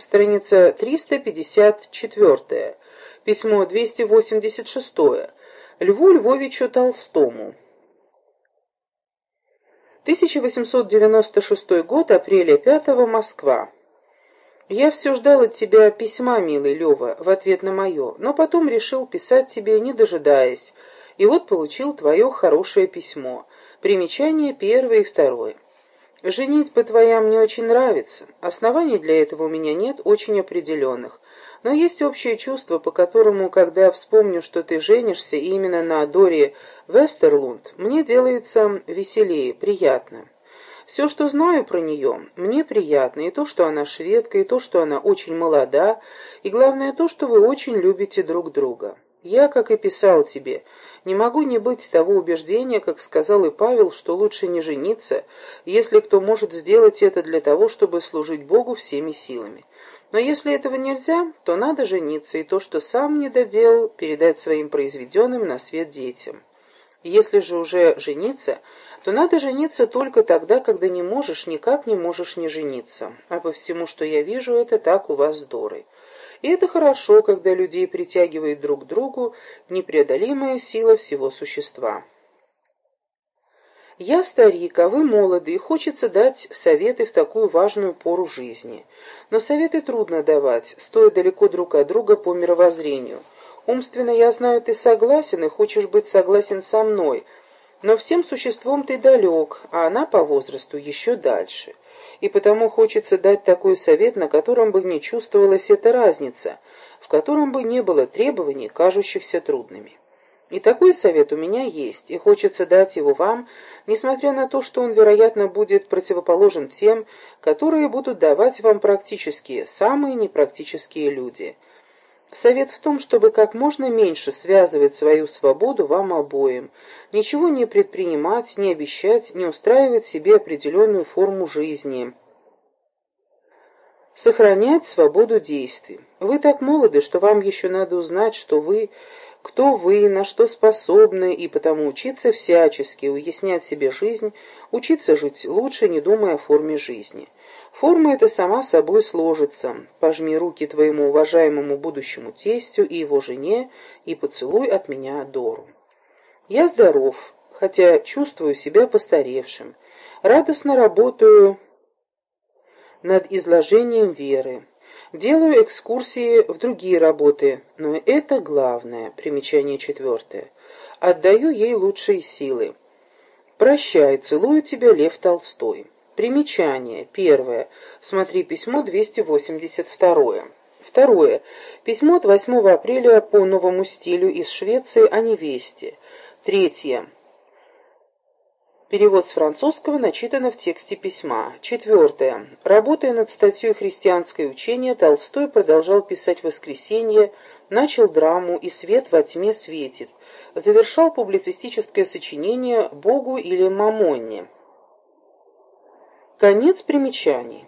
Страница 354. Письмо 286. Льву Львовичу Толстому. 1896 год, апреля 5 Москва. Я все ждал от тебя письма, милый Лева, в ответ на мое, но потом решил писать тебе, не дожидаясь, и вот получил твое хорошее письмо. Примечание первое и второе. Женитьба твоя мне очень нравится. Оснований для этого у меня нет, очень определенных. Но есть общее чувство, по которому, когда я вспомню, что ты женишься именно на Доре Вестерлунд, мне делается веселее, приятно. Все, что знаю про нее, мне приятно, и то, что она шведка, и то, что она очень молода, и главное то, что вы очень любите друг друга. Я, как и писал тебе, не могу не быть того убеждения, как сказал и Павел, что лучше не жениться, если кто может сделать это для того, чтобы служить Богу всеми силами. Но если этого нельзя, то надо жениться, и то, что сам не доделал, передать своим произведенным на свет детям. Если же уже жениться, то надо жениться только тогда, когда не можешь, никак не можешь не жениться. А по всему, что я вижу, это так у вас с. И это хорошо, когда людей притягивает друг к другу непреодолимая сила всего существа. Я старик, а вы молоды, и хочется дать советы в такую важную пору жизни. Но советы трудно давать, стоя далеко друг от друга по мировоззрению. Умственно, я знаю, ты согласен и хочешь быть согласен со мной, но всем существом ты далек, а она по возрасту еще дальше и потому хочется дать такой совет, на котором бы не чувствовалась эта разница, в котором бы не было требований, кажущихся трудными. И такой совет у меня есть, и хочется дать его вам, несмотря на то, что он, вероятно, будет противоположен тем, которые будут давать вам практические, самые непрактические люди. Совет в том, чтобы как можно меньше связывать свою свободу вам обоим, ничего не предпринимать, не обещать, не устраивать себе определенную форму жизни. Сохранять свободу действий. Вы так молоды, что вам еще надо узнать, что вы, кто вы, на что способны, и потому учиться всячески, уяснять себе жизнь, учиться жить лучше, не думая о форме жизни. Форма эта сама собой сложится. Пожми руки твоему уважаемому будущему тестю и его жене и поцелуй от меня Дору. Я здоров, хотя чувствую себя постаревшим. Радостно работаю над изложением веры. Делаю экскурсии в другие работы, но это главное, примечание четвертое. Отдаю ей лучшие силы. Прощай, целую тебя, Лев Толстой. Примечание. Первое. Смотри письмо 282. Второе. Письмо от 8 апреля по новому стилю из Швеции о невесте. Третье. Перевод с французского начитано в тексте письма. Четвертое. Работая над статьей «Христианское учение», Толстой продолжал писать «Воскресенье», начал драму «И свет во тьме светит», завершал публицистическое сочинение «Богу или Мамонне». Конец примечаний.